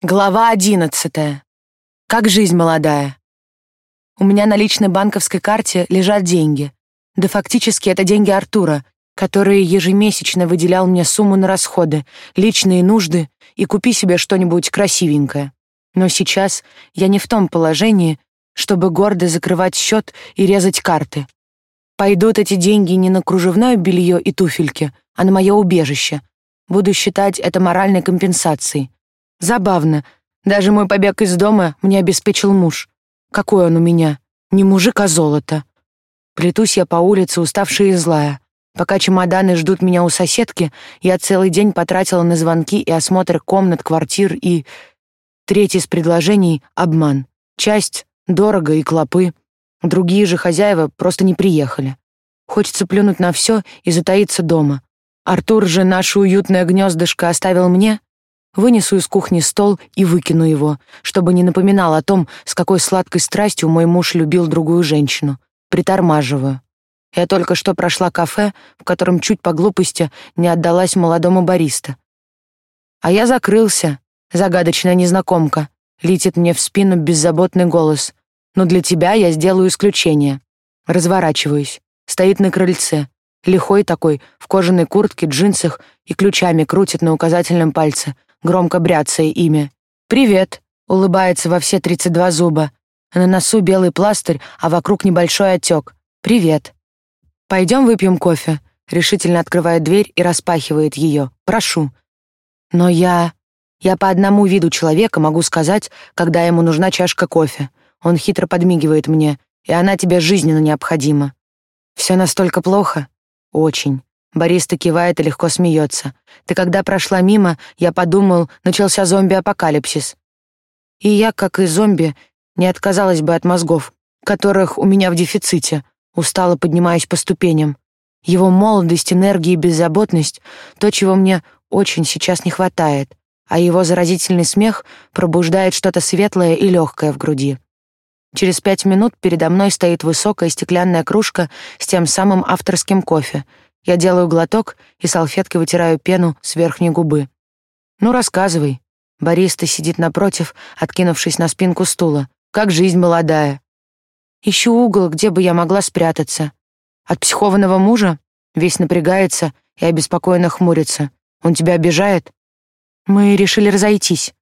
Глава одиннадцатая. Как жизнь молодая. У меня на личной банковской карте лежат деньги. Да фактически это деньги Артура, который ежемесячно выделял мне сумму на расходы, личные нужды и купи себе что-нибудь красивенькое. Но сейчас я не в том положении, чтобы гордо закрывать счет и резать карты. Пойдут эти деньги не на кружевное белье и туфельки, а на мое убежище. Буду считать это моральной компенсацией. Забавно. Даже мой побег из дома мне обеспечил муж. Какой он у меня? Не мужик, а золото. Плетусь я по улице, уставшая и злая. Пока чемоданы ждут меня у соседки, я целый день потратила на звонки и осмотр комнат, квартир и... Третий из предложений — обман. Часть — дорого и клопы. Другие же хозяева просто не приехали. Хочется плюнуть на все и затаиться дома. Артур же наше уютное гнездышко оставил мне, Вынесу из кухни стол и выкину его, чтобы не напоминал о том, с какой сладкой страстью мой муж любил другую женщину. Притормаживаю. Я только что прошла кафе, в котором чуть по глупости не отдалась молодому бариста. А я закрылся, загадочная незнакомка. Летит мне в спину беззаботный голос. Но для тебя я сделаю исключение. Разворачиваюсь. Стоит на крыльце. Лихой такой, в кожаной куртке, джинсах и ключами крутит на указательном пальце — громко бряцая ими. «Привет», — улыбается во все тридцать два зуба. На носу белый пластырь, а вокруг небольшой отек. «Привет». «Пойдем выпьем кофе», — решительно открывает дверь и распахивает ее. «Прошу». «Но я...» Я по одному виду человека могу сказать, когда ему нужна чашка кофе. Он хитро подмигивает мне, и она тебе жизненно необходима. Все настолько плохо? Очень. Бориста кивает и легко смеется. Ты когда прошла мимо, я подумал, начался зомби-апокалипсис. И я, как и зомби, не отказалась бы от мозгов, которых у меня в дефиците, устало поднимаясь по ступеням. Его молодость, энергия и беззаботность — то, чего мне очень сейчас не хватает, а его заразительный смех пробуждает что-то светлое и легкое в груди. Через пять минут передо мной стоит высокая стеклянная кружка с тем самым авторским кофе — я делаю глоток и салфеткой вытираю пену с верхней губы. «Ну, рассказывай». Бориста сидит напротив, откинувшись на спинку стула. «Как жизнь молодая?» Ищу угол, где бы я могла спрятаться. От психованного мужа весь напрягается и обеспокоенно хмурится. Он тебя обижает? Мы решили разойтись.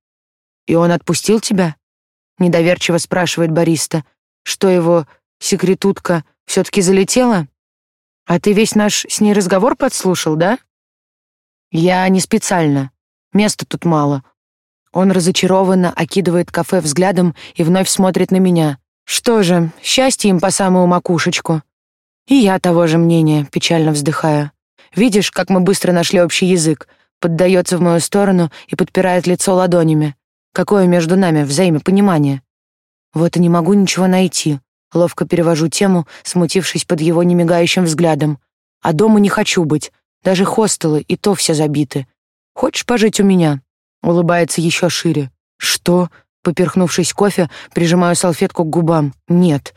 И он отпустил тебя? Недоверчиво спрашивает Бориста. Что его секретутка все-таки залетела? А ты весь наш с ней разговор подслушал, да? Я не специально. Места тут мало. Он разочарованно окидывает кафе взглядом и вновь смотрит на меня. Что же, счастье им по самую макушечку. И я того же мнения, печально вздыхая. Видишь, как мы быстро нашли общий язык. Поддается в мою сторону и подпирает лицо ладонями. Какое между нами взаимопонимание. Вот и не могу ничего найти. Ловко перевожу тему, смутившись под его немигающим взглядом. А дома не хочу быть. Даже хостелы и то все забиты. Хочешь пожить у меня? Улыбается еще шире. Что? Поперхнувшись кофе, прижимаю салфетку к губам. Нет.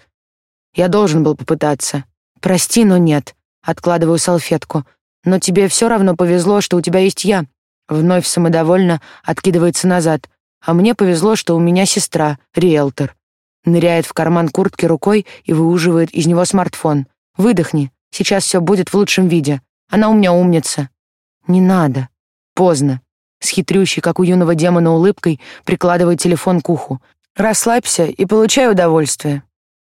Я должен был попытаться. Прости, но нет. Откладываю салфетку. Но тебе все равно повезло, что у тебя есть я. Вновь самодовольно откидывается назад. А мне повезло, что у меня сестра, риэлтор. Ныряет в карман куртки рукой и выуживает из него смартфон. «Выдохни, сейчас все будет в лучшем виде. Она у меня умница». «Не надо». Поздно. С хитрющей, как у юного демона, улыбкой прикладывает телефон к уху. «Расслабься и получай удовольствие».